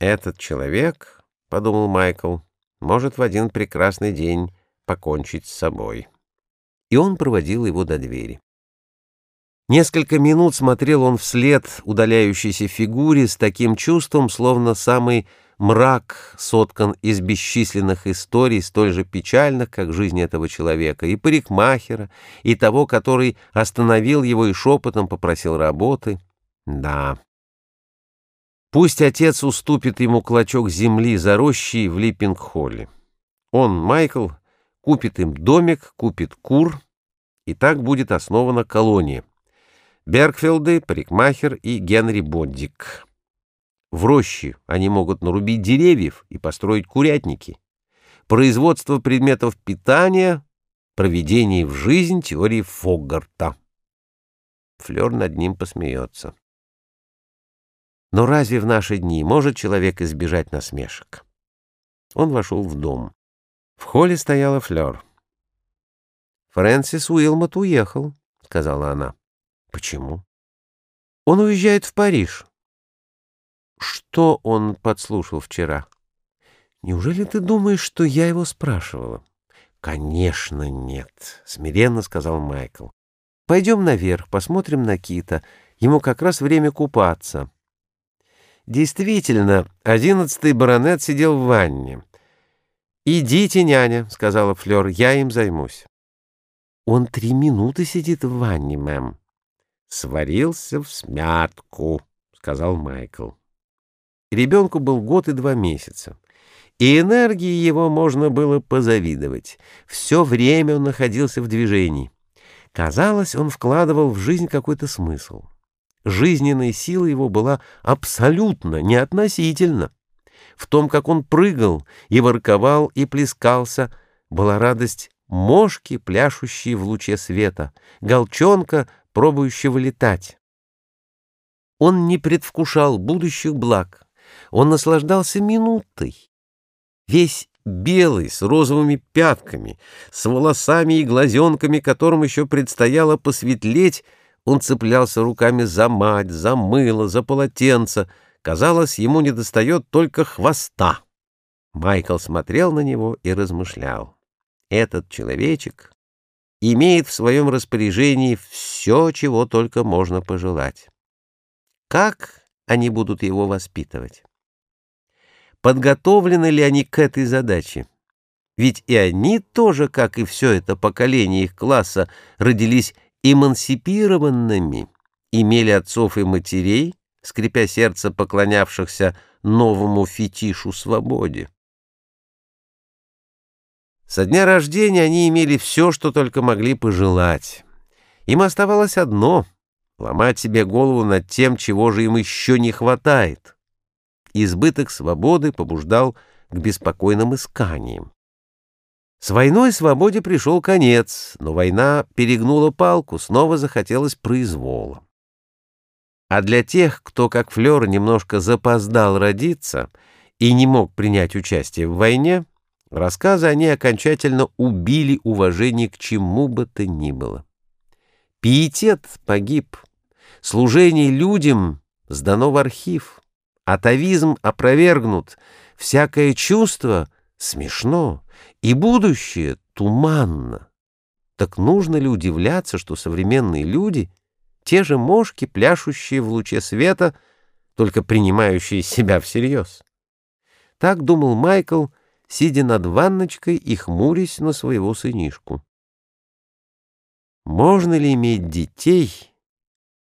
«Этот человек, — подумал Майкл, — может в один прекрасный день покончить с собой». И он проводил его до двери. Несколько минут смотрел он вслед удаляющейся фигуре с таким чувством, словно самый мрак соткан из бесчисленных историй, столь же печальных, как жизнь этого человека, и парикмахера, и того, который остановил его и шепотом попросил работы. Да, Пусть отец уступит ему клочок земли за рощей в Липпинг-холле. Он, Майкл, купит им домик, купит кур, и так будет основана колония. Бергфилды, парикмахер и Генри Боддик. В роще они могут нарубить деревьев и построить курятники. Производство предметов питания, проведение в жизнь теории Фоггарта. Флёр над ним посмеется. Но разве в наши дни может человек избежать насмешек? Он вошел в дом. В холле стояла Флёр. «Фрэнсис Уилмот уехал», — сказала она. «Почему?» «Он уезжает в Париж». «Что он подслушал вчера?» «Неужели ты думаешь, что я его спрашивала?» «Конечно нет», — смиренно сказал Майкл. «Пойдем наверх, посмотрим на Кита. Ему как раз время купаться». Действительно, одиннадцатый баронет сидел в ванне. «Идите, няня», — сказала Флёр, — «я им займусь». «Он три минуты сидит в ванне, мэм». «Сварился в смятку», — сказал Майкл. Ребенку был год и два месяца. И энергии его можно было позавидовать. Все время он находился в движении. Казалось, он вкладывал в жизнь какой-то смысл. Жизненная сила его была абсолютно неотносительна. В том, как он прыгал и ворковал и плескался, была радость мошки, пляшущей в луче света, голчонка, пробующего летать. Он не предвкушал будущих благ, он наслаждался минутой. Весь белый, с розовыми пятками, с волосами и глазенками, которым еще предстояло посветлеть, он цеплялся руками за мать, за мыло, за полотенце. Казалось, ему недостает только хвоста. Майкл смотрел на него и размышлял. Этот человечек имеет в своем распоряжении все, чего только можно пожелать. Как они будут его воспитывать? Подготовлены ли они к этой задаче? Ведь и они тоже, как и все это поколение их класса, родились эмансипированными, имели отцов и матерей, скрипя сердце поклонявшихся новому фетишу свободе. Со дня рождения они имели все, что только могли пожелать. Им оставалось одно — ломать себе голову над тем, чего же им еще не хватает. Избыток свободы побуждал к беспокойным исканиям. С войной свободе пришел конец, но война перегнула палку, снова захотелось произвола. А для тех, кто, как Флёр, немножко запоздал родиться и не мог принять участие в войне, рассказы они окончательно убили уважение к чему бы то ни было. Пиетет погиб, служение людям сдано в архив, атовизм опровергнут, всякое чувство смешно, и будущее туманно. Так нужно ли удивляться, что современные люди — те же мошки, пляшущие в луче света, только принимающие себя всерьез? Так думал Майкл, сидя над ванночкой и хмурясь на своего сынишку. Можно ли иметь детей,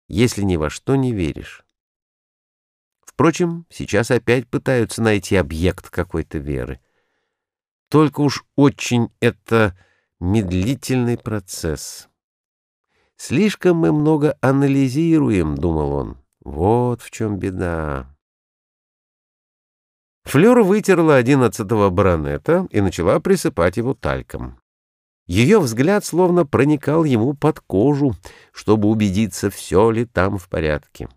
если ни во что не веришь? Впрочем, сейчас опять пытаются найти объект какой-то веры. Только уж очень это медлительный процесс. Слишком мы много анализируем, думал он. Вот в чем беда. Флёр вытерла одиннадцатого баронета и начала присыпать его тальком. Ее взгляд словно проникал ему под кожу, чтобы убедиться, все ли там в порядке.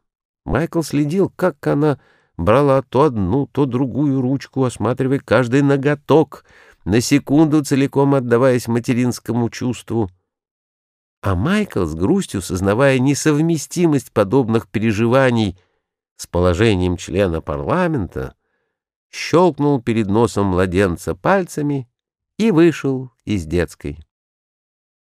Майкл следил, как она брала то одну, то другую ручку, осматривая каждый ноготок, на секунду целиком отдаваясь материнскому чувству. А Майкл, с грустью сознавая несовместимость подобных переживаний с положением члена парламента, щелкнул перед носом младенца пальцами и вышел из детской.